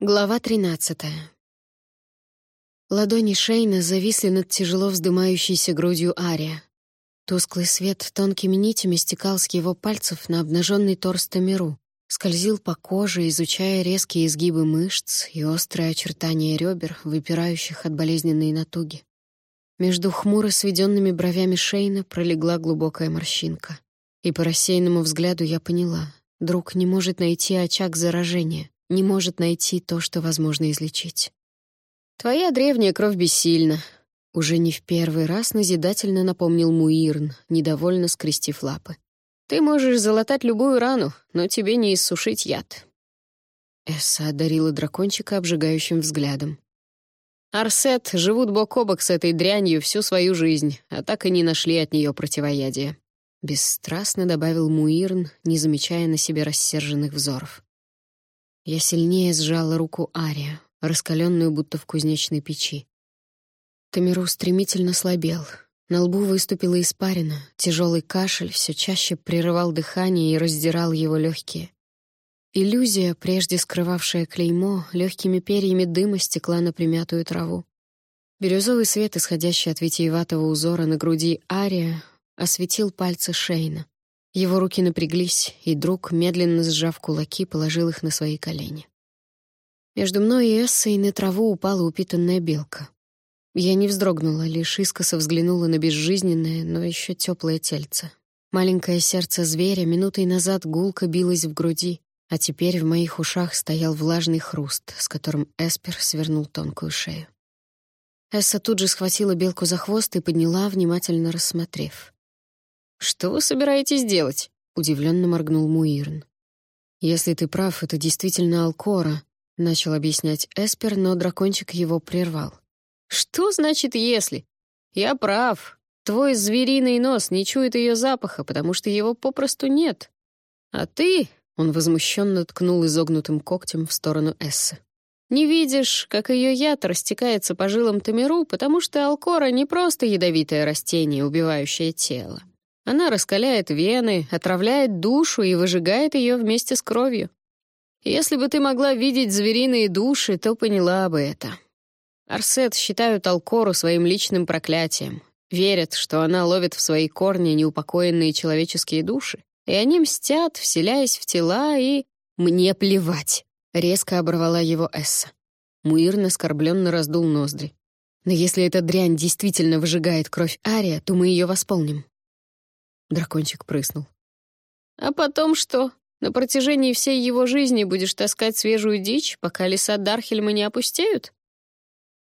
Глава тринадцатая. Ладони Шейна зависли над тяжело вздымающейся грудью Ария. Тусклый свет тонкими нитями стекал с его пальцев на обнаженный торс Тамиру, скользил по коже, изучая резкие изгибы мышц и острые очертания ребер, выпирающих от болезненной натуги. Между хмуро сведенными бровями Шейна пролегла глубокая морщинка. И по рассеянному взгляду я поняла, друг не может найти очаг заражения — не может найти то, что возможно излечить. «Твоя древняя кровь бессильна», — уже не в первый раз назидательно напомнил Муирн, недовольно скрестив лапы. «Ты можешь залатать любую рану, но тебе не иссушить яд». Эсса одарила дракончика обжигающим взглядом. «Арсет живут бок о бок с этой дрянью всю свою жизнь, а так и не нашли от нее противоядия», — бесстрастно добавил Муирн, не замечая на себе рассерженных взоров. Я сильнее сжала руку Ария, раскаленную будто в кузнечной печи. Тамиру стремительно слабел. На лбу выступила испарина, тяжелый кашель все чаще прерывал дыхание и раздирал его легкие. Иллюзия, прежде скрывавшая клеймо, легкими перьями дыма стекла на примятую траву. Бирюзовый свет, исходящий от витиеватого узора на груди Ария, осветил пальцы Шейна. Его руки напряглись, и друг, медленно сжав кулаки, положил их на свои колени. Между мной и Эссой на траву упала упитанная белка. Я не вздрогнула, лишь искоса взглянула на безжизненное, но еще теплое тельце. Маленькое сердце зверя минутой назад гулко билось в груди, а теперь в моих ушах стоял влажный хруст, с которым Эспер свернул тонкую шею. Эсса тут же схватила белку за хвост и подняла, внимательно рассмотрев. «Что вы собираетесь делать?» — удивленно моргнул Муирн. «Если ты прав, это действительно Алкора», — начал объяснять Эспер, но дракончик его прервал. «Что значит «если»? Я прав. Твой звериный нос не чует ее запаха, потому что его попросту нет. А ты...» — он возмущенно ткнул изогнутым когтем в сторону Эссы. «Не видишь, как ее яд растекается по жилам Тамиру, потому что Алкора не просто ядовитое растение, убивающее тело. Она раскаляет вены, отравляет душу и выжигает ее вместе с кровью. Если бы ты могла видеть звериные души, то поняла бы это. Арсет считают Алкору своим личным проклятием. Верят, что она ловит в свои корни неупокоенные человеческие души, и они мстят, вселяясь в тела, и... «Мне плевать!» — резко оборвала его Эсса. Муир оскорбленно раздул ноздри. «Но если эта дрянь действительно выжигает кровь Ария, то мы ее восполним. Дракончик прыснул. «А потом что? На протяжении всей его жизни будешь таскать свежую дичь, пока леса Дархельма не опустеют?»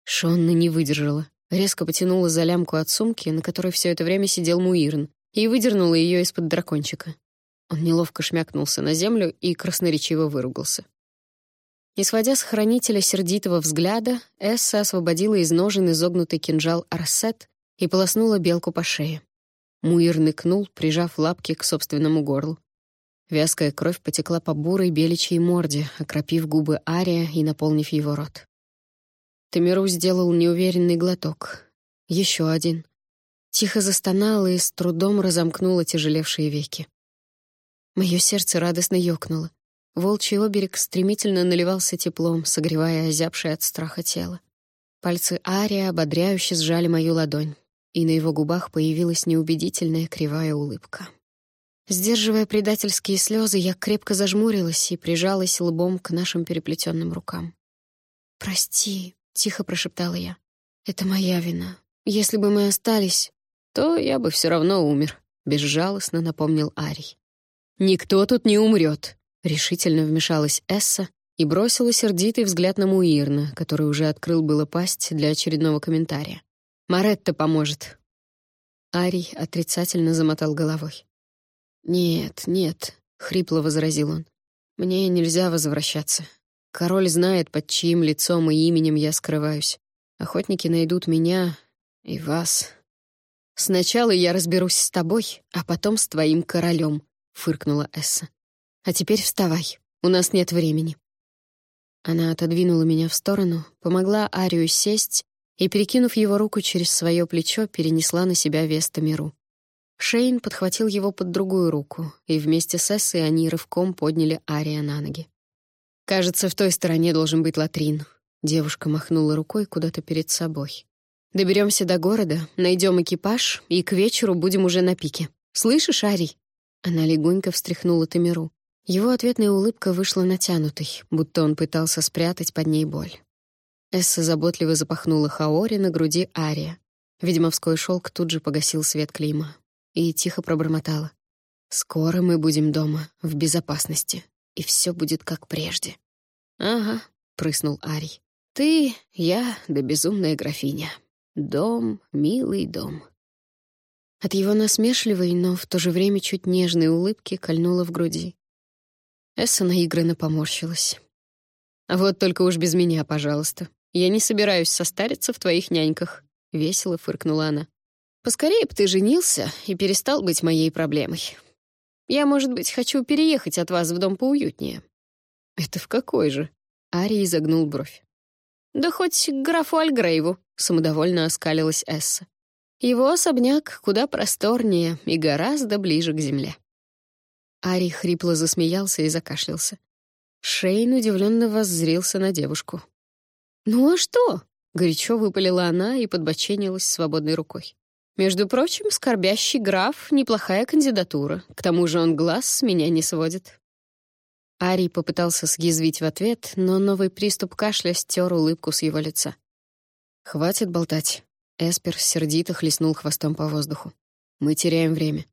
Шонна не выдержала. Резко потянула за лямку от сумки, на которой все это время сидел Муирн, и выдернула ее из-под дракончика. Он неловко шмякнулся на землю и красноречиво выругался. Не сводя с хранителя сердитого взгляда, Эсса освободила из ножен изогнутый кинжал Арсет и полоснула белку по шее. Муир ныкнул, прижав лапки к собственному горлу. Вязкая кровь потекла по бурой беличьей морде, окропив губы Ария и наполнив его рот. Тамиру сделал неуверенный глоток. Еще один. Тихо застонал и с трудом разомкнуло тяжелевшие веки. Мое сердце радостно ёкнуло. Волчий оберег стремительно наливался теплом, согревая озябшее от страха тело. Пальцы Ария ободряюще сжали мою ладонь и на его губах появилась неубедительная кривая улыбка. Сдерживая предательские слезы, я крепко зажмурилась и прижалась лбом к нашим переплетенным рукам. «Прости», — тихо прошептала я. «Это моя вина. Если бы мы остались, то я бы все равно умер», — безжалостно напомнил Арий. «Никто тут не умрет», — решительно вмешалась Эсса и бросила сердитый взгляд на Муирна, который уже открыл было пасть для очередного комментария. Маретта поможет». Арий отрицательно замотал головой. «Нет, нет», — хрипло возразил он. «Мне нельзя возвращаться. Король знает, под чьим лицом и именем я скрываюсь. Охотники найдут меня и вас. Сначала я разберусь с тобой, а потом с твоим королем», — фыркнула Эсса. «А теперь вставай, у нас нет времени». Она отодвинула меня в сторону, помогла Арию сесть и, перекинув его руку через свое плечо, перенесла на себя вес Тамиру. Шейн подхватил его под другую руку, и вместе с Эссой они рывком подняли Ария на ноги. Кажется, в той стороне должен быть латрин. Девушка махнула рукой куда-то перед собой. Доберемся до города, найдем экипаж, и к вечеру будем уже на пике. Слышишь, Арий?» Она легонько встряхнула Тамиру. Его ответная улыбка вышла натянутой, будто он пытался спрятать под ней боль. Эсса заботливо запахнула Хаори на груди Ария. Ведьмовской шелк тут же погасил свет клейма. И тихо пробормотала. «Скоро мы будем дома, в безопасности, и все будет как прежде». «Ага», — прыснул Арий. «Ты, я да безумная графиня. Дом, милый дом». От его насмешливой, но в то же время чуть нежной улыбки кольнуло в груди. Эсса наигранно поморщилась. «А вот только уж без меня, пожалуйста. Я не собираюсь состариться в твоих няньках», — весело фыркнула она. «Поскорее б ты женился и перестал быть моей проблемой. Я, может быть, хочу переехать от вас в дом поуютнее». «Это в какой же?» — Ари изогнул бровь. «Да хоть к графу Альгрейву», — самодовольно оскалилась Эсса. «Его особняк куда просторнее и гораздо ближе к земле». Ари хрипло засмеялся и закашлялся. Шейн удивленно воззрился на девушку. «Ну а что?» — горячо выпалила она и подбоченилась свободной рукой. «Между прочим, скорбящий граф — неплохая кандидатура. К тому же он глаз с меня не сводит». Ари попытался съязвить в ответ, но новый приступ кашля стер улыбку с его лица. «Хватит болтать». Эспер сердито хлестнул хвостом по воздуху. «Мы теряем время».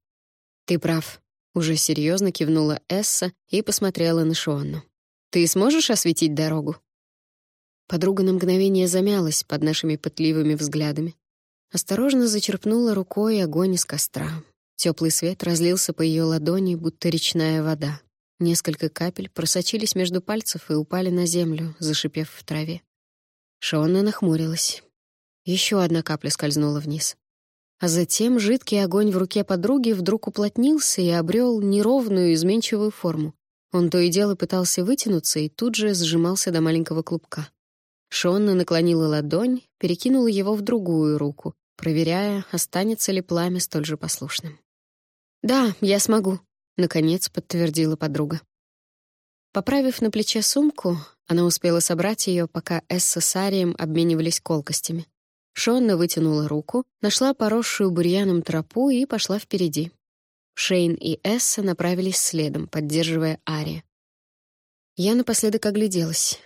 «Ты прав. Уже серьезно кивнула Эсса и посмотрела на Шуанну. «Ты сможешь осветить дорогу?» Подруга на мгновение замялась под нашими пытливыми взглядами. Осторожно зачерпнула рукой огонь из костра. Теплый свет разлился по ее ладони, будто речная вода. Несколько капель просочились между пальцев и упали на землю, зашипев в траве. Шонна нахмурилась. Еще одна капля скользнула вниз. А затем жидкий огонь в руке подруги вдруг уплотнился и обрел неровную изменчивую форму. Он то и дело пытался вытянуться и тут же сжимался до маленького клубка. Шонна наклонила ладонь, перекинула его в другую руку, проверяя, останется ли пламя столь же послушным. «Да, я смогу», — наконец подтвердила подруга. Поправив на плече сумку, она успела собрать ее, пока Эсса с Арием обменивались колкостями. Шонна вытянула руку, нашла поросшую бурьяном тропу и пошла впереди. Шейн и Эсса направились следом, поддерживая Ари. Я напоследок огляделась.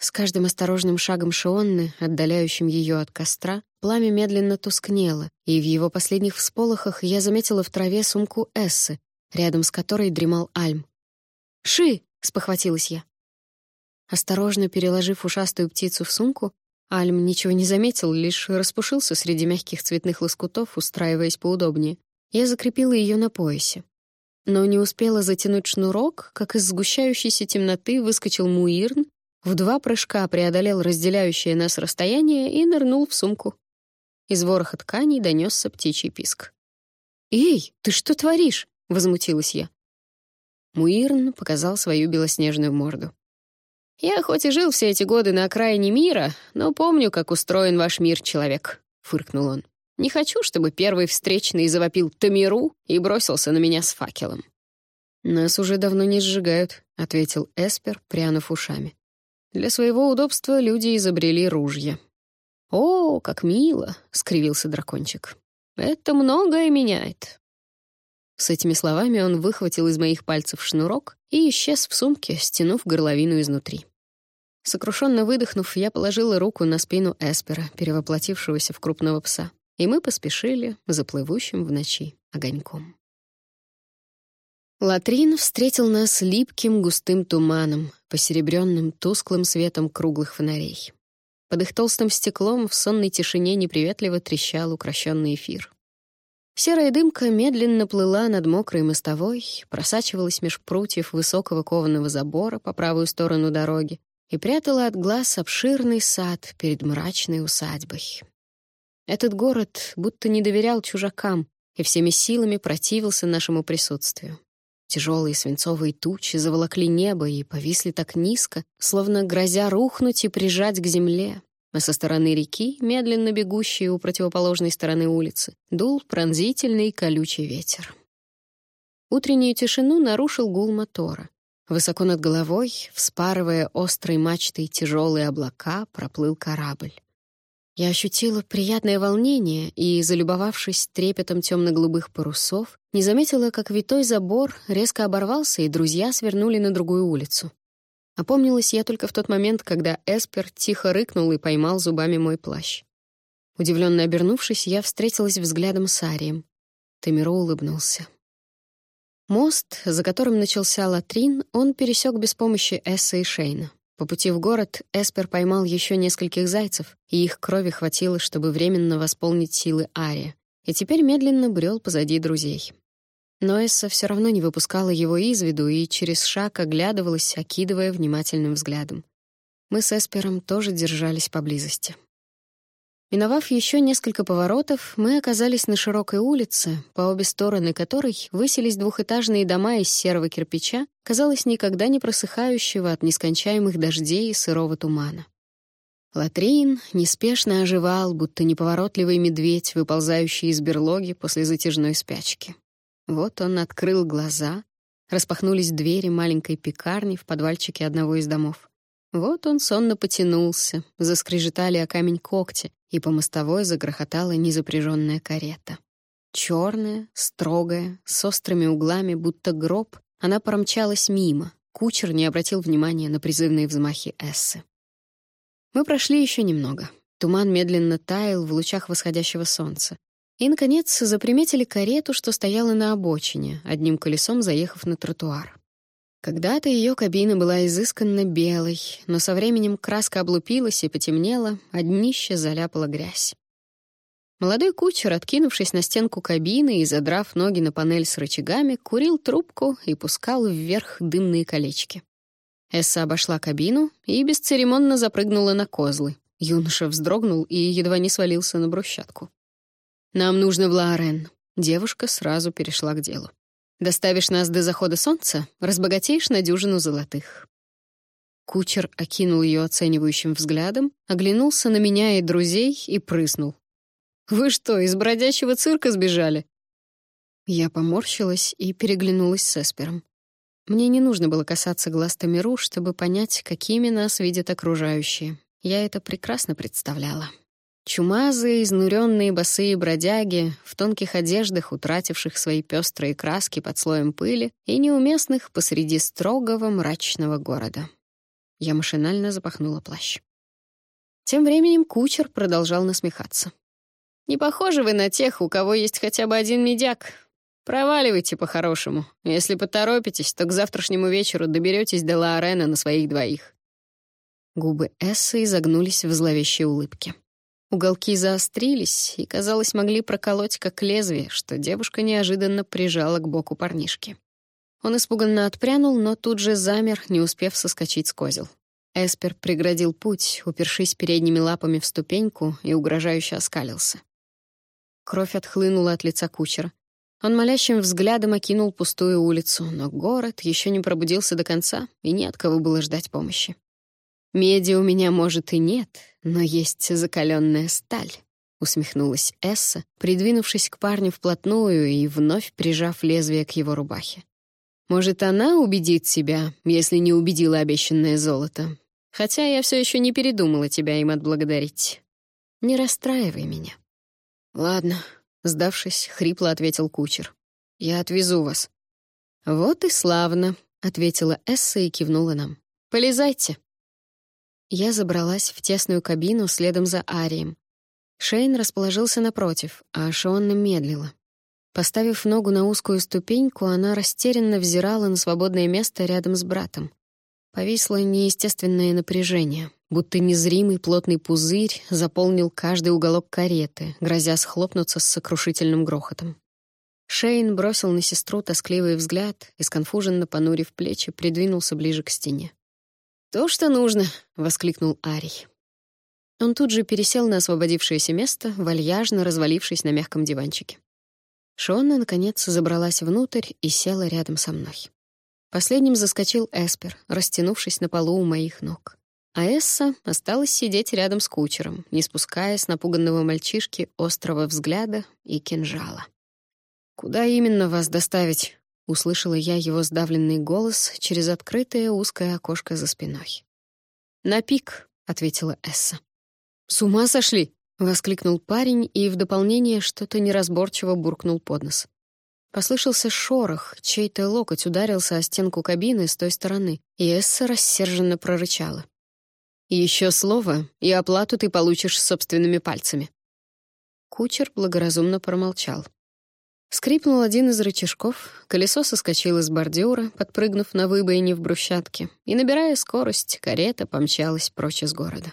С каждым осторожным шагом Шионны, отдаляющим ее от костра, пламя медленно тускнело, и в его последних всполохах я заметила в траве сумку Эссы, рядом с которой дремал Альм. «Ши!» — спохватилась я. Осторожно переложив ушастую птицу в сумку, Альм ничего не заметил, лишь распушился среди мягких цветных лоскутов, устраиваясь поудобнее. Я закрепила ее на поясе. Но не успела затянуть шнурок, как из сгущающейся темноты выскочил Муирн, в два прыжка преодолел разделяющее нас расстояние и нырнул в сумку. Из вороха тканей донесся птичий писк. «Эй, ты что творишь?» — возмутилась я. Муирн показал свою белоснежную морду. «Я хоть и жил все эти годы на окраине мира, но помню, как устроен ваш мир, человек», — фыркнул он. «Не хочу, чтобы первый встречный завопил Тамиру и бросился на меня с факелом». «Нас уже давно не сжигают», — ответил Эспер, прянув ушами. «Для своего удобства люди изобрели ружья». «О, как мило!» — скривился дракончик. «Это многое меняет». С этими словами он выхватил из моих пальцев шнурок и исчез в сумке, стянув горловину изнутри. Сокрушенно выдохнув, я положила руку на спину Эспера, перевоплотившегося в крупного пса, и мы поспешили за плывущим в ночи огоньком. Латрин встретил нас липким густым туманом, посеребренным тусклым светом круглых фонарей. Под их толстым стеклом в сонной тишине неприветливо трещал укращенный эфир. Серая дымка медленно плыла над мокрой мостовой, просачивалась меж прутьев высокого кованого забора по правую сторону дороги и прятала от глаз обширный сад перед мрачной усадьбой. Этот город будто не доверял чужакам и всеми силами противился нашему присутствию. Тяжелые свинцовые тучи заволокли небо и повисли так низко, словно грозя рухнуть и прижать к земле а со стороны реки, медленно бегущей у противоположной стороны улицы, дул пронзительный колючий ветер. Утреннюю тишину нарушил гул мотора. Высоко над головой, вспарывая острой мачтой тяжелые облака, проплыл корабль. Я ощутила приятное волнение и, залюбовавшись трепетом темно-голубых парусов, не заметила, как витой забор резко оборвался, и друзья свернули на другую улицу. Опомнилась я только в тот момент, когда Эспер тихо рыкнул и поймал зубами мой плащ. Удивленно обернувшись, я встретилась взглядом с Арием. Тамиро улыбнулся. Мост, за которым начался латрин, он пересек без помощи Эсса и Шейна. По пути в город Эспер поймал еще нескольких зайцев, и их крови хватило, чтобы временно восполнить силы Ария, и теперь медленно брел позади друзей. Но Эсса все равно не выпускала его из виду и через шаг оглядывалась, окидывая внимательным взглядом. Мы с Эспером тоже держались поблизости. Миновав еще несколько поворотов, мы оказались на широкой улице, по обе стороны которой высились двухэтажные дома из серого кирпича, казалось, никогда не просыхающего от нескончаемых дождей и сырого тумана. Латрин неспешно оживал, будто неповоротливый медведь, выползающий из берлоги после затяжной спячки. Вот он открыл глаза, распахнулись двери маленькой пекарни в подвальчике одного из домов. Вот он сонно потянулся, заскрежетали о камень когти, и по мостовой загрохотала незапряженная карета. Черная, строгая, с острыми углами, будто гроб, она промчалась мимо. Кучер не обратил внимания на призывные взмахи Эссы. Мы прошли еще немного. Туман медленно таял в лучах восходящего солнца. И, наконец, заприметили карету, что стояла на обочине, одним колесом заехав на тротуар. Когда-то ее кабина была изысканно белой, но со временем краска облупилась и потемнела, а днище заляпала грязь. Молодой кучер, откинувшись на стенку кабины и задрав ноги на панель с рычагами, курил трубку и пускал вверх дымные колечки. Эсса обошла кабину и бесцеремонно запрыгнула на козлы. Юноша вздрогнул и едва не свалился на брусчатку. «Нам нужно в Лаорен». Девушка сразу перешла к делу. Доставишь нас до захода солнца, разбогатеешь на дюжину золотых». Кучер окинул ее оценивающим взглядом, оглянулся на меня и друзей и прыснул. «Вы что, из бродячего цирка сбежали?» Я поморщилась и переглянулась с Эспером. Мне не нужно было касаться глаз Тамиру, чтобы понять, какими нас видят окружающие. Я это прекрасно представляла. Чумазые, изнуренные босые бродяги в тонких одеждах, утративших свои пестрые краски под слоем пыли и неуместных посреди строгого мрачного города. Я машинально запахнула плащ. Тем временем кучер продолжал насмехаться. «Не похожи вы на тех, у кого есть хотя бы один медяк. Проваливайте по-хорошему. Если поторопитесь, то к завтрашнему вечеру доберетесь до Ла-Арена на своих двоих». Губы Эссы изогнулись в зловещей улыбке. Уголки заострились и, казалось, могли проколоть как лезвие, что девушка неожиданно прижала к боку парнишки. Он испуганно отпрянул, но тут же замер, не успев соскочить с козел. Эспер преградил путь, упершись передними лапами в ступеньку и угрожающе оскалился. Кровь отхлынула от лица кучера. Он молящим взглядом окинул пустую улицу, но город еще не пробудился до конца, и не от кого было ждать помощи. Меди у меня, может, и нет, но есть закаленная сталь», — усмехнулась Эсса, придвинувшись к парню вплотную и вновь прижав лезвие к его рубахе. «Может, она убедит себя, если не убедила обещанное золото? Хотя я все еще не передумала тебя им отблагодарить. Не расстраивай меня». «Ладно», — сдавшись, хрипло ответил кучер. «Я отвезу вас». «Вот и славно», — ответила Эсса и кивнула нам. «Полезайте». Я забралась в тесную кабину следом за Арием. Шейн расположился напротив, а Шонна медлила. Поставив ногу на узкую ступеньку, она растерянно взирала на свободное место рядом с братом. Повисло неестественное напряжение, будто незримый плотный пузырь заполнил каждый уголок кареты, грозя схлопнуться с сокрушительным грохотом. Шейн бросил на сестру тоскливый взгляд и, сконфуженно понурив плечи, придвинулся ближе к стене. «То, что нужно!» — воскликнул Арий. Он тут же пересел на освободившееся место, вальяжно развалившись на мягком диванчике. Шонна, наконец, забралась внутрь и села рядом со мной. Последним заскочил Эспер, растянувшись на полу у моих ног. А Эсса осталась сидеть рядом с кучером, не спуская с напуганного мальчишки острого взгляда и кинжала. «Куда именно вас доставить?» Услышала я его сдавленный голос через открытое узкое окошко за спиной. «На пик», — ответила Эсса. «С ума сошли!» — воскликнул парень и в дополнение что-то неразборчиво буркнул под нос. Послышался шорох, чей-то локоть ударился о стенку кабины с той стороны, и Эсса рассерженно прорычала. «Еще слово, и оплату ты получишь собственными пальцами». Кучер благоразумно промолчал. Скрипнул один из рычажков, колесо соскочило с бордюра, подпрыгнув на выбоине в брусчатке, и, набирая скорость, карета помчалась прочь из города.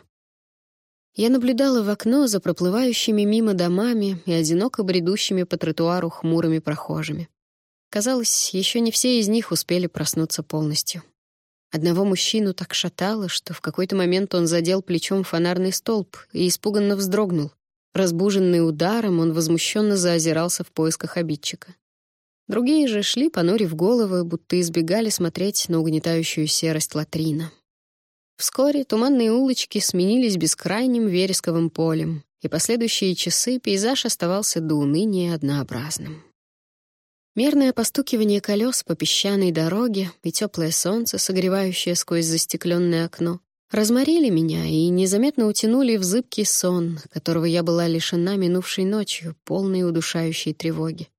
Я наблюдала в окно за проплывающими мимо домами и одиноко бредущими по тротуару хмурыми прохожими. Казалось, еще не все из них успели проснуться полностью. Одного мужчину так шатало, что в какой-то момент он задел плечом фонарный столб и испуганно вздрогнул. Разбуженный ударом, он возмущенно заозирался в поисках обидчика. Другие же шли, понурив головы, будто избегали смотреть на угнетающую серость латрина. Вскоре туманные улочки сменились бескрайним вересковым полем, и последующие часы пейзаж оставался до уныния однообразным. Мерное постукивание колес по песчаной дороге и теплое солнце, согревающее сквозь застекленное окно, разморили меня и незаметно утянули в зыбкий сон, которого я была лишена минувшей ночью, полной удушающей тревоги.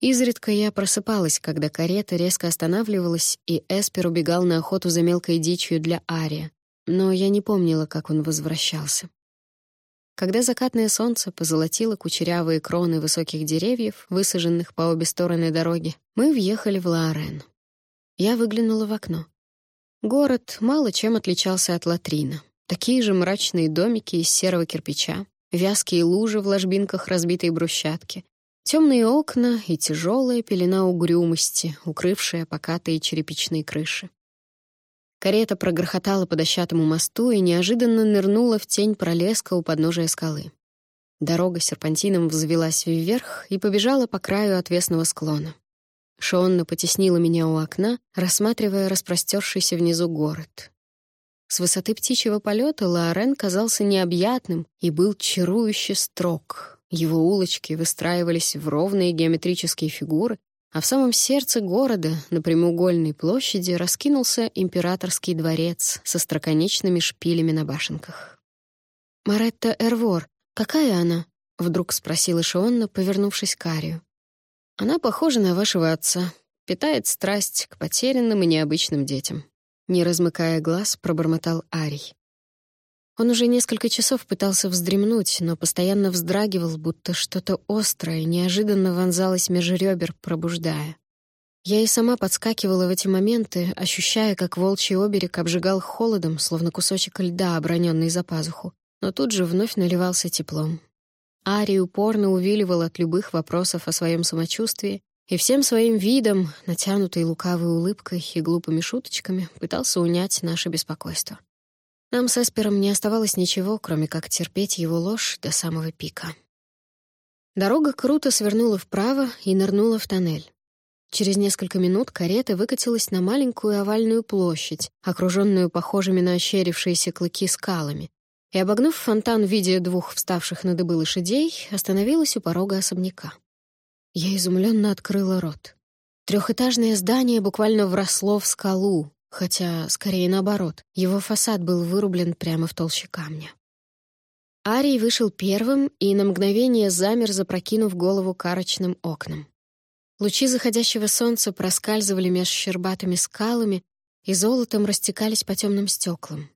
Изредка я просыпалась, когда карета резко останавливалась, и Эспер убегал на охоту за мелкой дичью для Ария, но я не помнила, как он возвращался. Когда закатное солнце позолотило кучерявые кроны высоких деревьев, высаженных по обе стороны дороги, мы въехали в Лаорен. Я выглянула в окно. Город мало чем отличался от Латрина. Такие же мрачные домики из серого кирпича, вязкие лужи в ложбинках разбитой брусчатки, темные окна и тяжелая пелена угрюмости, укрывшая покатые черепичные крыши. Карета прогрохотала по дощатому мосту и неожиданно нырнула в тень пролеска у подножия скалы. Дорога серпантином взвелась вверх и побежала по краю отвесного склона. Шонна потеснила меня у окна, рассматривая распростершийся внизу город. С высоты птичьего полета Лаорен казался необъятным и был чарующе строг. Его улочки выстраивались в ровные геометрические фигуры, а в самом сердце города, на прямоугольной площади, раскинулся императорский дворец со строконечными шпилями на башенках. «Маретта Эрвор, какая она?» — вдруг спросила Шионна, повернувшись к Арию. «Она похожа на вашего отца, питает страсть к потерянным и необычным детям». Не размыкая глаз, пробормотал Арий. Он уже несколько часов пытался вздремнуть, но постоянно вздрагивал, будто что-то острое неожиданно вонзалось меж ребер, пробуждая. Я и сама подскакивала в эти моменты, ощущая, как волчий оберег обжигал холодом, словно кусочек льда, оброненный за пазуху, но тут же вновь наливался теплом. Ари упорно увиливал от любых вопросов о своем самочувствии и всем своим видом, натянутой лукавой улыбкой и глупыми шуточками, пытался унять наше беспокойство. Нам с Эспером не оставалось ничего, кроме как терпеть его ложь до самого пика. Дорога круто свернула вправо и нырнула в тоннель. Через несколько минут карета выкатилась на маленькую овальную площадь, окруженную похожими на ощерившиеся клыки скалами, и, обогнув фонтан в виде двух вставших на дыбы лошадей, остановилась у порога особняка. Я изумленно открыла рот. Трехэтажное здание буквально вросло в скалу, Хотя, скорее наоборот, его фасад был вырублен прямо в толще камня. Арий вышел первым и на мгновение замер, запрокинув голову карочным окном. Лучи заходящего солнца проскальзывали меж щербатыми скалами и золотом растекались по темным стеклам.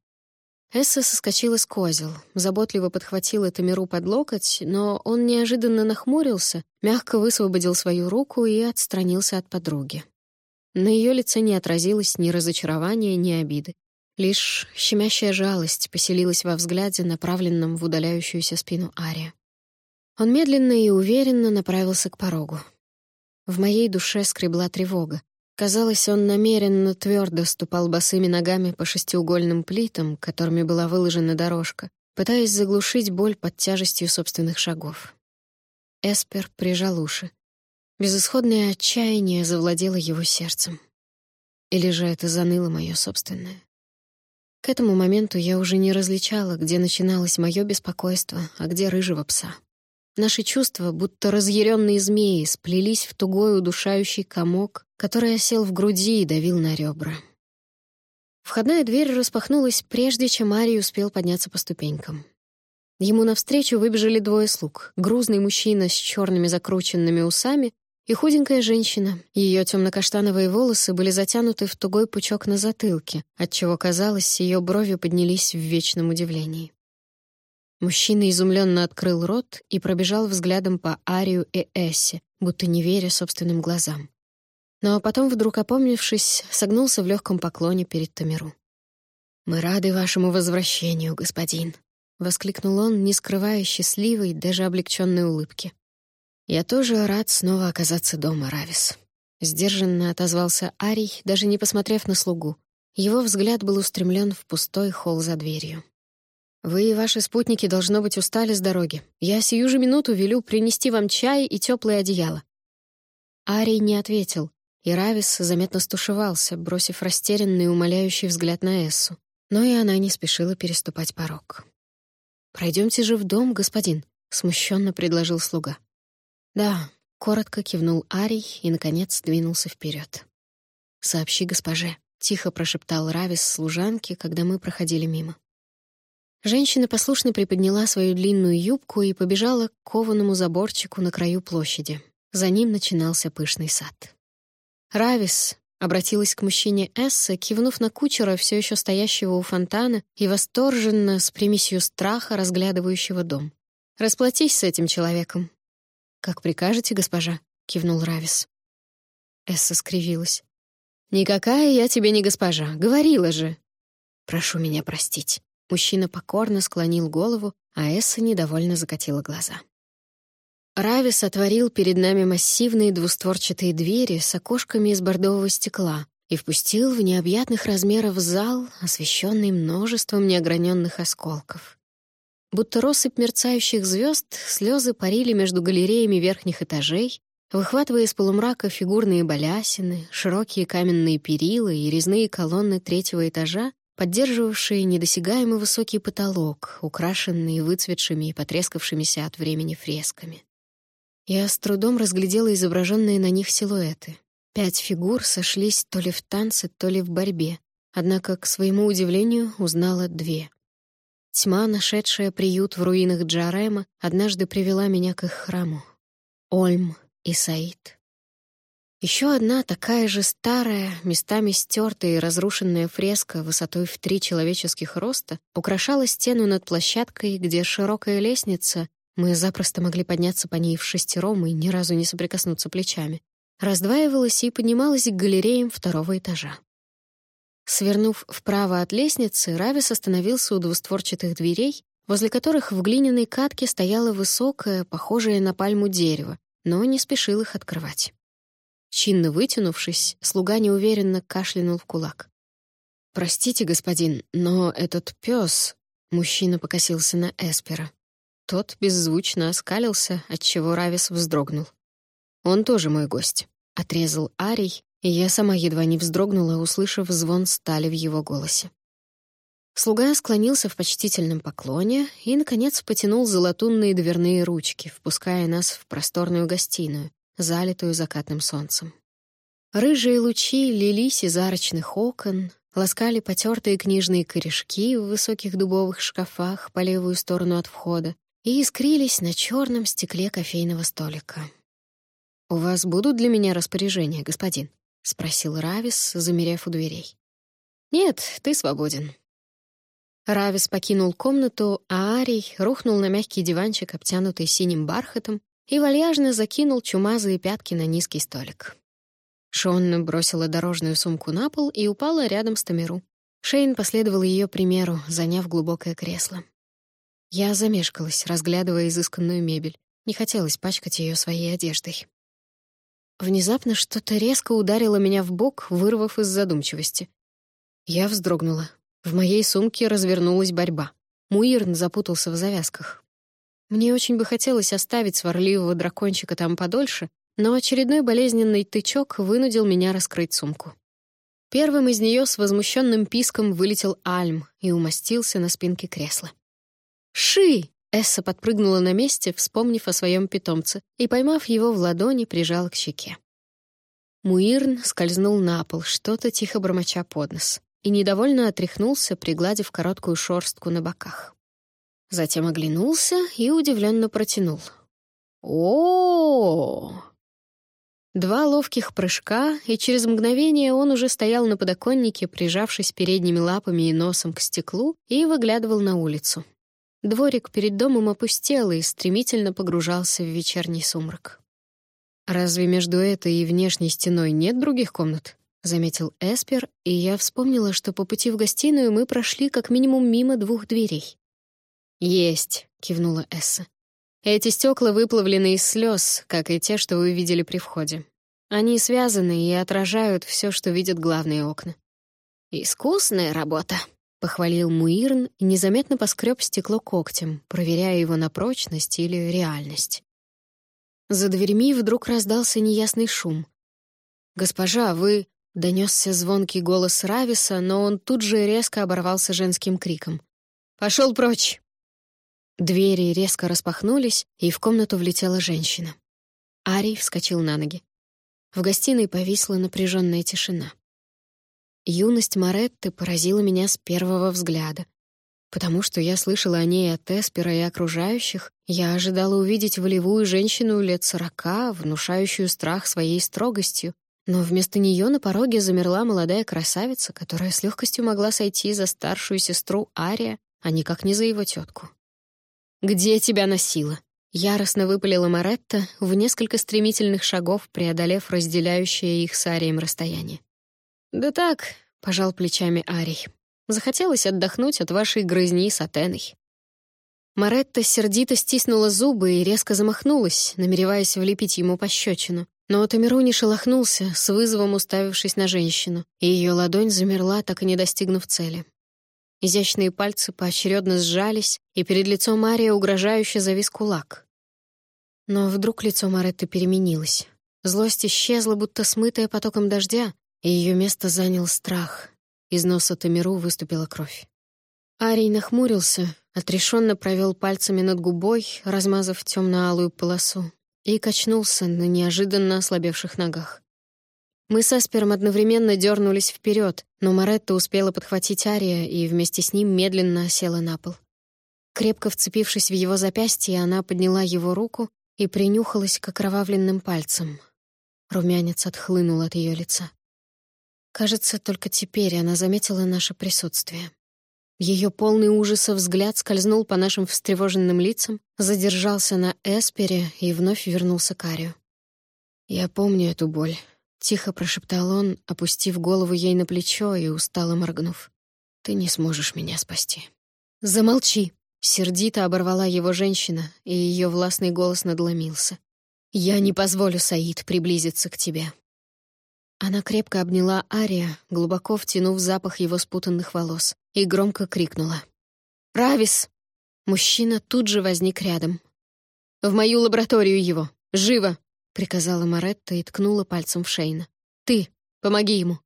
Эсса соскочила с козел, заботливо подхватила Тамиру под локоть, но он неожиданно нахмурился, мягко высвободил свою руку и отстранился от подруги. На ее лице не отразилось ни разочарования, ни обиды. Лишь щемящая жалость поселилась во взгляде, направленном в удаляющуюся спину Ария. Он медленно и уверенно направился к порогу. В моей душе скребла тревога. Казалось, он намеренно твердо ступал босыми ногами по шестиугольным плитам, которыми была выложена дорожка, пытаясь заглушить боль под тяжестью собственных шагов. Эспер прижал уши. Безысходное отчаяние завладело его сердцем. Или же это заныло мое собственное? К этому моменту я уже не различала, где начиналось мое беспокойство, а где рыжего пса. Наши чувства, будто разъяренные змеи, сплелись в тугой удушающий комок который осел в груди и давил на ребра. Входная дверь распахнулась, прежде чем Арий успел подняться по ступенькам. Ему навстречу выбежали двое слуг. Грузный мужчина с черными закрученными усами и худенькая женщина. Ее темно-каштановые волосы были затянуты в тугой пучок на затылке, отчего казалось, ее брови поднялись в вечном удивлении. Мужчина изумленно открыл рот и пробежал взглядом по Арию и Эссе, будто не веря собственным глазам. Но потом, вдруг опомнившись, согнулся в легком поклоне перед Тамиру. «Мы рады вашему возвращению, господин», — воскликнул он, не скрывая счастливой, даже облегченной улыбки. «Я тоже рад снова оказаться дома, Равис». Сдержанно отозвался Арий, даже не посмотрев на слугу. Его взгляд был устремлен в пустой холл за дверью. «Вы и ваши спутники, должно быть, устали с дороги. Я сию же минуту велю принести вам чай и теплое одеяло». Арий не ответил, и Равис заметно стушевался, бросив растерянный и умоляющий взгляд на Эссу. Но и она не спешила переступать порог. Пройдемте же в дом, господин», — смущенно предложил слуга. «Да», — коротко кивнул Арий и, наконец, двинулся вперед. «Сообщи госпоже», — тихо прошептал Равис служанке, когда мы проходили мимо. Женщина послушно приподняла свою длинную юбку и побежала к кованому заборчику на краю площади. За ним начинался пышный сад. «Равис», — обратилась к мужчине Эсса, кивнув на кучера, все еще стоящего у фонтана, и восторженно, с примесью страха, разглядывающего дом. «Расплатись с этим человеком». «Как прикажете, госпожа», — кивнул Равис. Эсса скривилась. «Никакая я тебе не госпожа, говорила же». «Прошу меня простить». Мужчина покорно склонил голову, а Эсса недовольно закатила глаза. Равис отворил перед нами массивные двустворчатые двери с окошками из бордового стекла и впустил в необъятных размеров зал, освещенный множеством неограненных осколков. Будто россыпь мерцающих звезд, слезы парили между галереями верхних этажей, выхватывая из полумрака фигурные балясины, широкие каменные перила и резные колонны третьего этажа, поддерживавшие недосягаемый высокий потолок, украшенный выцветшими и потрескавшимися от времени фресками. Я с трудом разглядела изображенные на них силуэты. Пять фигур сошлись то ли в танце, то ли в борьбе, однако, к своему удивлению, узнала две. Тьма, нашедшая приют в руинах Джарема, однажды привела меня к их храму. Ольм и Саид. Еще одна такая же старая, местами стертая и разрушенная фреска высотой в три человеческих роста украшала стену над площадкой, где широкая лестница, мы запросто могли подняться по ней в шестером и ни разу не соприкоснуться плечами, раздваивалась и поднималась к галереям второго этажа. Свернув вправо от лестницы, Равис остановился у двустворчатых дверей, возле которых в глиняной катке стояло высокое, похожее на пальму дерево, но не спешил их открывать. Чинно вытянувшись, слуга неуверенно кашлянул в кулак. «Простите, господин, но этот пес...» Мужчина покосился на Эспера. Тот беззвучно оскалился, отчего Равис вздрогнул. «Он тоже мой гость», — отрезал Арий, и я сама едва не вздрогнула, услышав звон стали в его голосе. Слуга склонился в почтительном поклоне и, наконец, потянул золотунные дверные ручки, впуская нас в просторную гостиную, залитую закатным солнцем. Рыжие лучи лились из арочных окон, ласкали потертые книжные корешки в высоких дубовых шкафах по левую сторону от входа и искрились на черном стекле кофейного столика. «У вас будут для меня распоряжения, господин?» — спросил Равис, замерев у дверей. «Нет, ты свободен». Равис покинул комнату, а Арий рухнул на мягкий диванчик, обтянутый синим бархатом, и вальяжно закинул чумазые пятки на низкий столик. Шонна бросила дорожную сумку на пол и упала рядом с Тамиру. Шейн последовал ее примеру, заняв глубокое кресло. Я замешкалась, разглядывая изысканную мебель. Не хотелось пачкать ее своей одеждой. Внезапно что-то резко ударило меня в бок, вырвав из задумчивости. Я вздрогнула. В моей сумке развернулась борьба. Муирн запутался в завязках. Мне очень бы хотелось оставить сварливого дракончика там подольше, но очередной болезненный тычок вынудил меня раскрыть сумку. Первым из нее с возмущенным писком вылетел Альм и умостился на спинке кресла. «Ши!» — Эсса подпрыгнула на месте, вспомнив о своем питомце, и, поймав его в ладони, прижала к щеке. Муирн скользнул на пол, что-то тихо бормоча под нос, и недовольно отряхнулся, пригладив короткую шорстку на боках. Затем оглянулся и удивленно протянул. о, -о, Два ловких прыжка, и через мгновение он уже стоял на подоконнике, прижавшись передними лапами и носом к стеклу, и выглядывал на улицу. Дворик перед домом опустел и стремительно погружался в вечерний сумрак. «Разве между этой и внешней стеной нет других комнат?» — заметил Эспер, и я вспомнила, что по пути в гостиную мы прошли как минимум мимо двух дверей. «Есть», — кивнула Эсса. Эти стекла выплавлены из слез, как и те, что вы видели при входе. Они связаны и отражают все, что видят главные окна. «Искусная работа», — похвалил Муирн и незаметно поскреб стекло когтем, проверяя его на прочность или реальность. За дверьми вдруг раздался неясный шум. «Госпожа, вы...» — донесся звонкий голос Рависа, но он тут же резко оборвался женским криком. «Пошел прочь!» Двери резко распахнулись, и в комнату влетела женщина. Арий вскочил на ноги. В гостиной повисла напряженная тишина. Юность Маретты поразила меня с первого взгляда. Потому что я слышала о ней от Эспера и окружающих, я ожидала увидеть волевую женщину лет сорока, внушающую страх своей строгостью, но вместо нее на пороге замерла молодая красавица, которая с легкостью могла сойти за старшую сестру Ария, а никак не за его тетку. «Где тебя носило?» Яростно выпалила Маретта в несколько стремительных шагов, преодолев разделяющее их с Арием расстояние. «Да так», — пожал плечами Арий. «Захотелось отдохнуть от вашей грызни с Атеной». Маретта сердито стиснула зубы и резко замахнулась, намереваясь влепить ему пощечину. Но Тамиру не шелохнулся, с вызовом уставившись на женщину, и ее ладонь замерла, так и не достигнув цели. Изящные пальцы поочередно сжались, и перед лицом Мария угрожающе завис кулак. Но вдруг лицо Маретты переменилось. Злость исчезла, будто смытая потоком дождя, и ее место занял страх. Из носа Тамиру выступила кровь. Арий нахмурился, отрешенно провел пальцами над губой, размазав темно-алую полосу, и качнулся на неожиданно ослабевших ногах. Мы с Аспером одновременно дернулись вперед, но Маретта успела подхватить Ария и вместе с ним медленно села на пол. Крепко вцепившись в его запястье, она подняла его руку и принюхалась к окровавленным пальцам. Румянец отхлынул от ее лица. Кажется, только теперь она заметила наше присутствие. Ее полный ужаса взгляд скользнул по нашим встревоженным лицам, задержался на Эспере и вновь вернулся к Арию. «Я помню эту боль», Тихо прошептал он, опустив голову ей на плечо и устало моргнув. «Ты не сможешь меня спасти». «Замолчи!» — сердито оборвала его женщина, и ее властный голос надломился. «Я не позволю, Саид, приблизиться к тебе». Она крепко обняла Ария, глубоко втянув запах его спутанных волос, и громко крикнула. «Равис!» Мужчина тут же возник рядом. «В мою лабораторию его! Живо!» — приказала Маретта и ткнула пальцем в Шейна. «Ты, помоги ему!»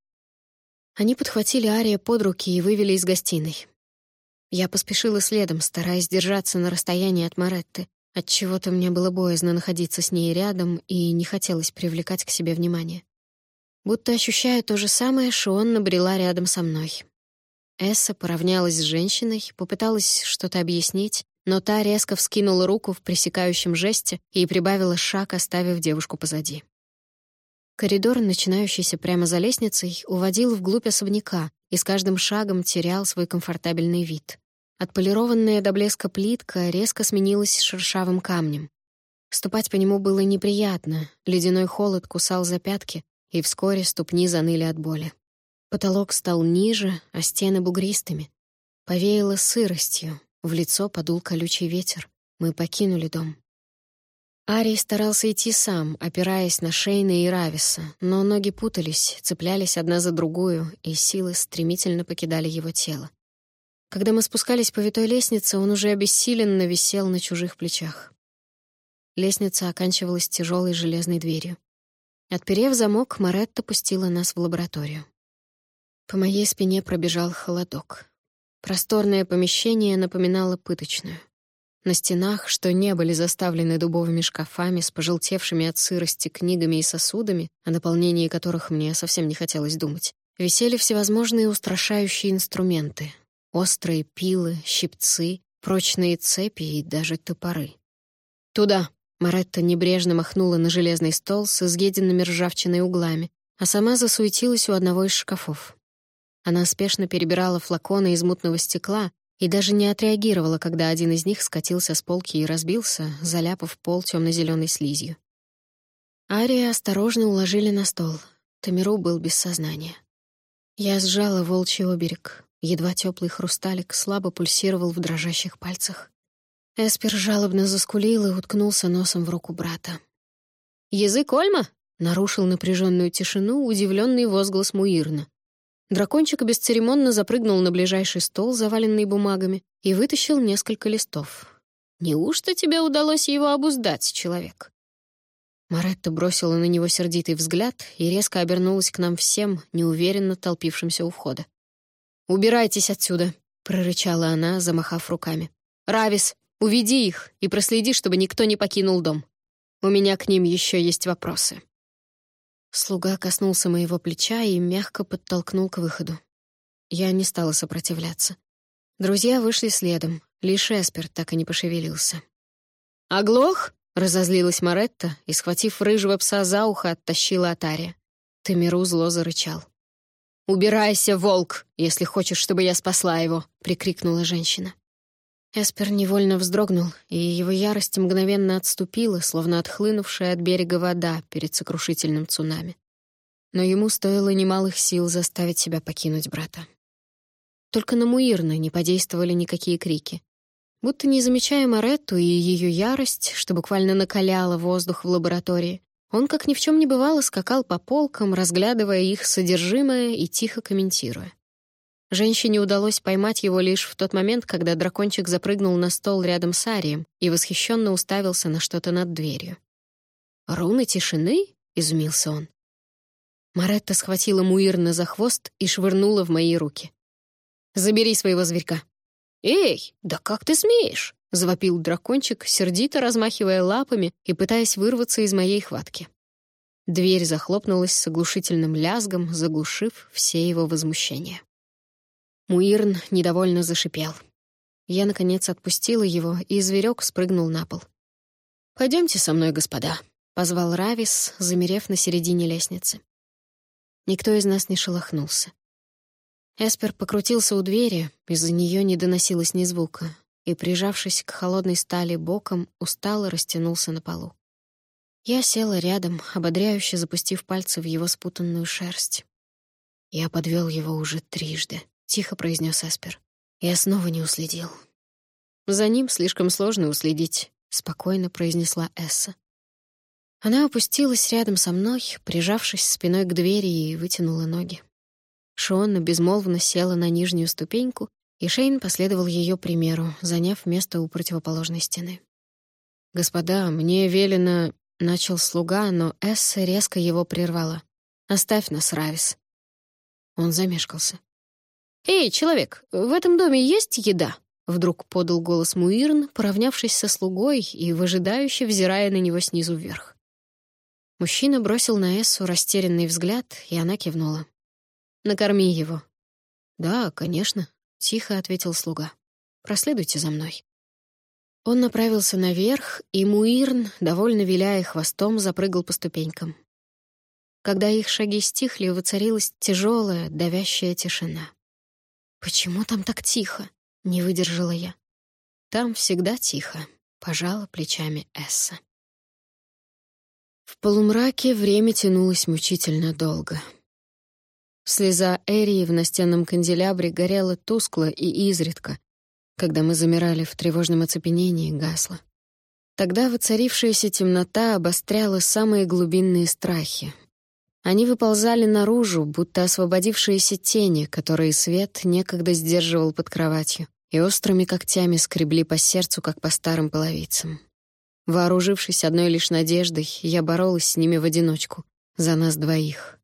Они подхватили Ария под руки и вывели из гостиной. Я поспешила следом, стараясь держаться на расстоянии от Маретты. Отчего-то мне было боязно находиться с ней рядом и не хотелось привлекать к себе внимание. Будто ощущая то же самое, Шион набрела рядом со мной. Эсса поравнялась с женщиной, попыталась что-то объяснить, но та резко вскинула руку в пресекающем жесте и прибавила шаг, оставив девушку позади. Коридор, начинающийся прямо за лестницей, уводил вглубь особняка и с каждым шагом терял свой комфортабельный вид. Отполированная до блеска плитка резко сменилась шершавым камнем. Ступать по нему было неприятно, ледяной холод кусал за пятки, и вскоре ступни заныли от боли. Потолок стал ниже, а стены бугристыми. Повеяло сыростью, в лицо подул колючий ветер. Мы покинули дом. Арий старался идти сам, опираясь на Шейна и Рависа, но ноги путались, цеплялись одна за другую, и силы стремительно покидали его тело. Когда мы спускались по витой лестнице, он уже обессиленно висел на чужих плечах. Лестница оканчивалась тяжелой железной дверью. Отперев замок, Маретта пустила нас в лабораторию. По моей спине пробежал холодок. Просторное помещение напоминало пыточную. На стенах, что не были заставлены дубовыми шкафами с пожелтевшими от сырости книгами и сосудами, о наполнении которых мне совсем не хотелось думать, висели всевозможные устрашающие инструменты — острые пилы, щипцы, прочные цепи и даже топоры. «Туда!» — Маретта небрежно махнула на железный стол с изъеденными ржавчиной углами, а сама засуетилась у одного из шкафов. Она спешно перебирала флаконы из мутного стекла, и даже не отреагировала, когда один из них скатился с полки и разбился, заляпав пол темно-зеленой слизью. Ария осторожно уложили на стол. Тамиру был без сознания. Я сжала волчий оберег. Едва теплый хрусталик слабо пульсировал в дрожащих пальцах. Эспер жалобно заскулил и уткнулся носом в руку брата. «Язык Ольма?» — нарушил напряженную тишину удивленный возглас Муирна. Дракончик бесцеремонно запрыгнул на ближайший стол, заваленный бумагами, и вытащил несколько листов. «Неужто тебе удалось его обуздать, человек?» Маретта бросила на него сердитый взгляд и резко обернулась к нам всем, неуверенно толпившимся у входа. «Убирайтесь отсюда!» — прорычала она, замахав руками. «Равис, уведи их и проследи, чтобы никто не покинул дом. У меня к ним еще есть вопросы». Слуга коснулся моего плеча и мягко подтолкнул к выходу. Я не стала сопротивляться. Друзья вышли следом, лишь Эспер так и не пошевелился. «Оглох?» — разозлилась Маретта и, схватив рыжего пса за ухо, оттащила от Ария. Тамиру зло зарычал. «Убирайся, волк, если хочешь, чтобы я спасла его!» — прикрикнула женщина. Эспер невольно вздрогнул, и его ярость мгновенно отступила, словно отхлынувшая от берега вода перед сокрушительным цунами. Но ему стоило немалых сил заставить себя покинуть брата. Только на Муирна не подействовали никакие крики. Будто не замечая Маретту и ее ярость, что буквально накаляла воздух в лаборатории, он, как ни в чем не бывало, скакал по полкам, разглядывая их содержимое и тихо комментируя. Женщине удалось поймать его лишь в тот момент, когда дракончик запрыгнул на стол рядом с Арием и восхищенно уставился на что-то над дверью. «Руны тишины?» — изумился он. Маретта схватила Муирна за хвост и швырнула в мои руки. «Забери своего зверька». «Эй, да как ты смеешь?» — завопил дракончик, сердито размахивая лапами и пытаясь вырваться из моей хватки. Дверь захлопнулась с оглушительным лязгом, заглушив все его возмущения. Муирн недовольно зашипел. Я, наконец, отпустила его, и зверек спрыгнул на пол. Пойдемте со мной, господа», — позвал Равис, замерев на середине лестницы. Никто из нас не шелохнулся. Эспер покрутился у двери, из-за нее не доносилось ни звука, и, прижавшись к холодной стали боком, устало растянулся на полу. Я села рядом, ободряюще запустив пальцы в его спутанную шерсть. Я подвел его уже трижды тихо произнес Эспер. Я снова не уследил. За ним слишком сложно уследить, спокойно произнесла Эсса. Она опустилась рядом со мной, прижавшись спиной к двери и вытянула ноги. Шонна безмолвно села на нижнюю ступеньку, и Шейн последовал ее примеру, заняв место у противоположной стены. «Господа, мне велено...» — начал слуга, но Эсса резко его прервала. «Оставь нас, Равис». Он замешкался. «Эй, человек, в этом доме есть еда?» Вдруг подал голос Муирн, поравнявшись со слугой и выжидающе взирая на него снизу вверх. Мужчина бросил на Эссу растерянный взгляд, и она кивнула. «Накорми его». «Да, конечно», — тихо ответил слуга. «Проследуйте за мной». Он направился наверх, и Муирн, довольно виляя хвостом, запрыгал по ступенькам. Когда их шаги стихли, воцарилась тяжелая, давящая тишина. «Почему там так тихо?» — не выдержала я. «Там всегда тихо», — пожала плечами Эсса. В полумраке время тянулось мучительно долго. Слеза Эрии в настенном канделябре горела тускло и изредка, когда мы замирали в тревожном оцепенении, гасла. Тогда воцарившаяся темнота обостряла самые глубинные страхи, они выползали наружу, будто освободившиеся тени, которые свет некогда сдерживал под кроватью, и острыми когтями скребли по сердцу, как по старым половицам. Вооружившись одной лишь надеждой, я боролась с ними в одиночку, за нас двоих.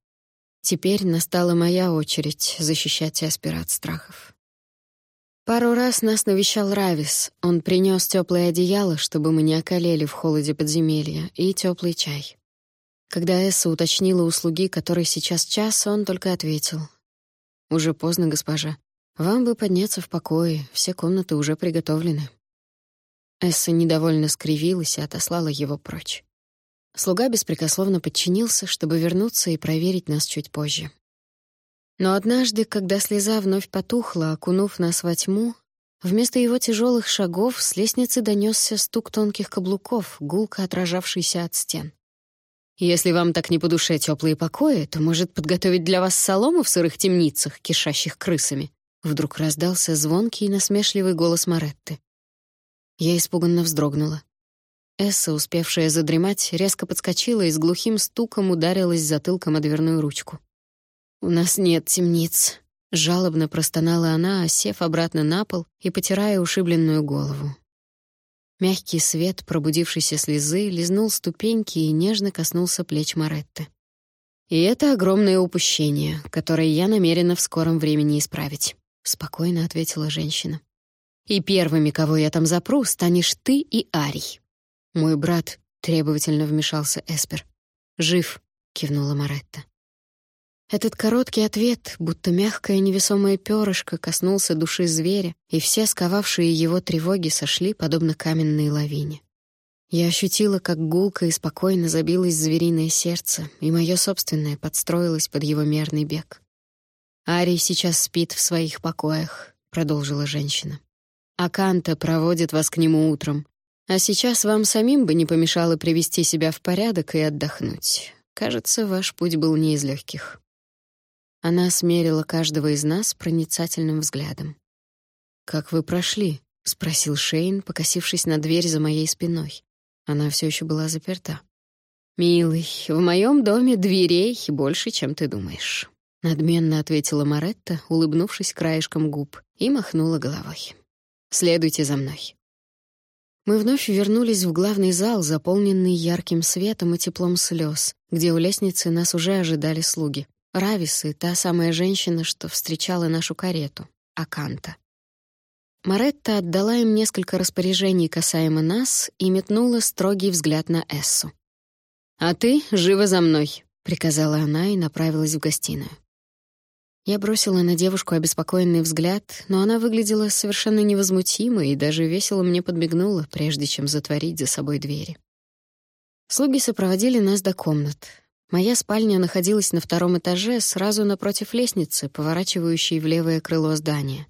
Теперь настала моя очередь защищать Эспера от страхов. Пару раз нас навещал Равис. Он принес теплое одеяло, чтобы мы не околели в холоде подземелья, и теплый чай. Когда Эсса уточнила услуги, которые сейчас час, он только ответил. «Уже поздно, госпожа. Вам бы подняться в покое, все комнаты уже приготовлены». Эсса недовольно скривилась и отослала его прочь. Слуга беспрекословно подчинился, чтобы вернуться и проверить нас чуть позже. Но однажды, когда слеза вновь потухла, окунув нас во тьму, вместо его тяжелых шагов с лестницы донесся стук тонких каблуков, гулко отражавшийся от стен. «Если вам так не по душе теплые покои, то, может, подготовить для вас солому в сырых темницах, кишащих крысами?» Вдруг раздался звонкий и насмешливый голос Маретты. Я испуганно вздрогнула. Эсса, успевшая задремать, резко подскочила и с глухим стуком ударилась затылком о дверную ручку. «У нас нет темниц», — жалобно простонала она, сев обратно на пол и потирая ушибленную голову. Мягкий свет пробудившейся слезы лизнул ступеньки и нежно коснулся плеч Маретты. «И это огромное упущение, которое я намерена в скором времени исправить», — спокойно ответила женщина. «И первыми, кого я там запру, станешь ты и Арий». «Мой брат», — требовательно вмешался Эспер. «Жив», — кивнула Маретта. Этот короткий ответ, будто мягкое невесомое перышко, коснулся души зверя, и все сковавшие его тревоги сошли, подобно каменной лавине. Я ощутила, как гулко и спокойно забилось звериное сердце, и мое собственное подстроилось под его мерный бег. «Арий сейчас спит в своих покоях», — продолжила женщина. «Аканта проводит вас к нему утром, а сейчас вам самим бы не помешало привести себя в порядок и отдохнуть. Кажется, ваш путь был не из легких. Она смерила каждого из нас проницательным взглядом. «Как вы прошли?» — спросил Шейн, покосившись на дверь за моей спиной. Она все еще была заперта. «Милый, в моем доме дверей больше, чем ты думаешь», — надменно ответила Маретта, улыбнувшись краешком губ, и махнула головой. «Следуйте за мной». Мы вновь вернулись в главный зал, заполненный ярким светом и теплом слез, где у лестницы нас уже ожидали слуги. Равис и та самая женщина, что встречала нашу карету, Аканта. Маретта отдала им несколько распоряжений касаемо нас и метнула строгий взгляд на Эссу. «А ты живо за мной», — приказала она и направилась в гостиную. Я бросила на девушку обеспокоенный взгляд, но она выглядела совершенно невозмутимо и даже весело мне подмигнула, прежде чем затворить за собой двери. Слуги сопроводили нас до комнат. Моя спальня находилась на втором этаже, сразу напротив лестницы, поворачивающей в левое крыло здания.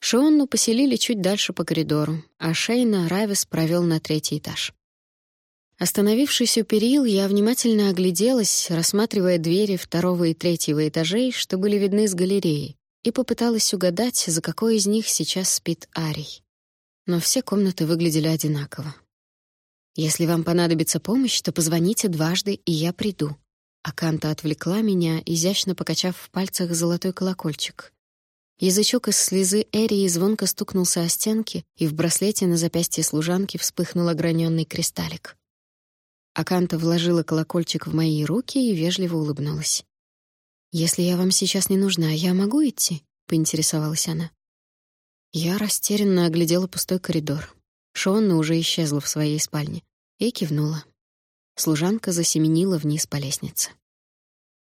Шионну поселили чуть дальше по коридору, а Шейна Равис провел на третий этаж. Остановившись у перил, я внимательно огляделась, рассматривая двери второго и третьего этажей, что были видны с галереи, и попыталась угадать, за какой из них сейчас спит Арий. Но все комнаты выглядели одинаково. Если вам понадобится помощь, то позвоните дважды, и я приду. Аканта отвлекла меня, изящно покачав в пальцах золотой колокольчик. Язычок из слезы Эрии звонко стукнулся о стенки, и в браслете на запястье служанки вспыхнул ограненный кристаллик. Аканта вложила колокольчик в мои руки и вежливо улыбнулась. «Если я вам сейчас не нужна, я могу идти?» — поинтересовалась она. Я растерянно оглядела пустой коридор. Шонна уже исчезла в своей спальне и кивнула. Служанка засеменила вниз по лестнице.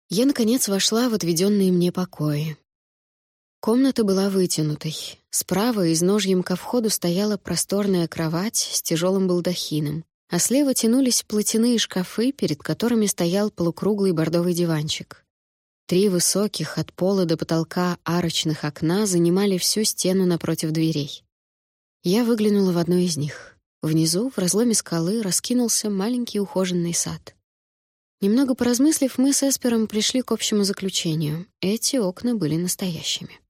Я, наконец, вошла в отведенные мне покои. Комната была вытянутой. Справа из ножьем ко входу стояла просторная кровать с тяжелым балдахином, а слева тянулись платяные шкафы, перед которыми стоял полукруглый бордовый диванчик. Три высоких от пола до потолка арочных окна занимали всю стену напротив дверей. Я выглянула в одно из них. Внизу, в разломе скалы, раскинулся маленький ухоженный сад. Немного поразмыслив, мы с Эспером пришли к общему заключению. Эти окна были настоящими.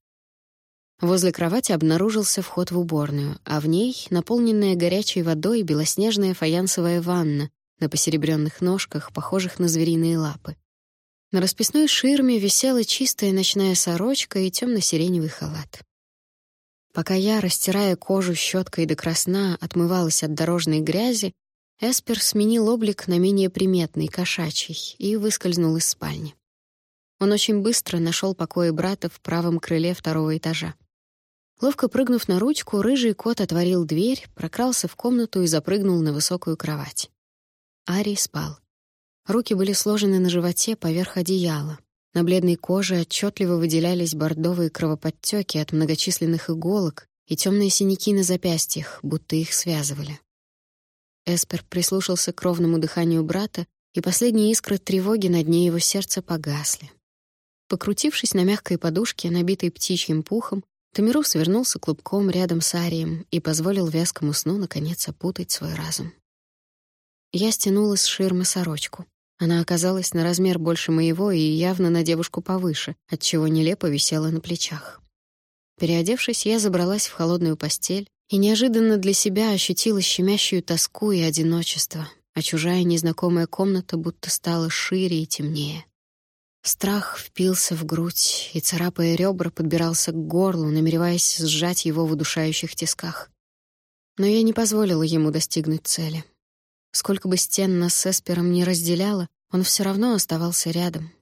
Возле кровати обнаружился вход в уборную, а в ней наполненная горячей водой белоснежная фаянсовая ванна на посеребренных ножках, похожих на звериные лапы. На расписной ширме висела чистая ночная сорочка и темно сиреневый халат. Пока я, растирая кожу щеткой до красна, отмывалась от дорожной грязи, Эспер сменил облик на менее приметный, кошачий, и выскользнул из спальни. Он очень быстро нашел покои брата в правом крыле второго этажа. Ловко прыгнув на ручку, рыжий кот отворил дверь, прокрался в комнату и запрыгнул на высокую кровать. Ари спал. Руки были сложены на животе поверх одеяла. На бледной коже отчетливо выделялись бордовые кровоподтеки от многочисленных иголок и темные синяки на запястьях, будто их связывали. Эспер прислушался к ровному дыханию брата, и последние искры тревоги на дне его сердца погасли. Покрутившись на мягкой подушке, набитой птичьим пухом, Тамиру свернулся клубком рядом с Арием и позволил вязкому сну наконец опутать свой разум. Я стянула с ширмы сорочку. Она оказалась на размер больше моего и явно на девушку повыше, отчего нелепо висела на плечах. Переодевшись, я забралась в холодную постель и неожиданно для себя ощутила щемящую тоску и одиночество, а чужая незнакомая комната будто стала шире и темнее. Страх впился в грудь и, царапая ребра, подбирался к горлу, намереваясь сжать его в удушающих тисках. Но я не позволила ему достигнуть цели. Сколько бы стен нас с Эспером не разделяло, он все равно оставался рядом.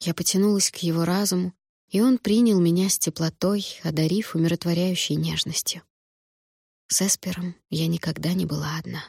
Я потянулась к его разуму, и он принял меня с теплотой, одарив умиротворяющей нежностью. С Эспером я никогда не была одна.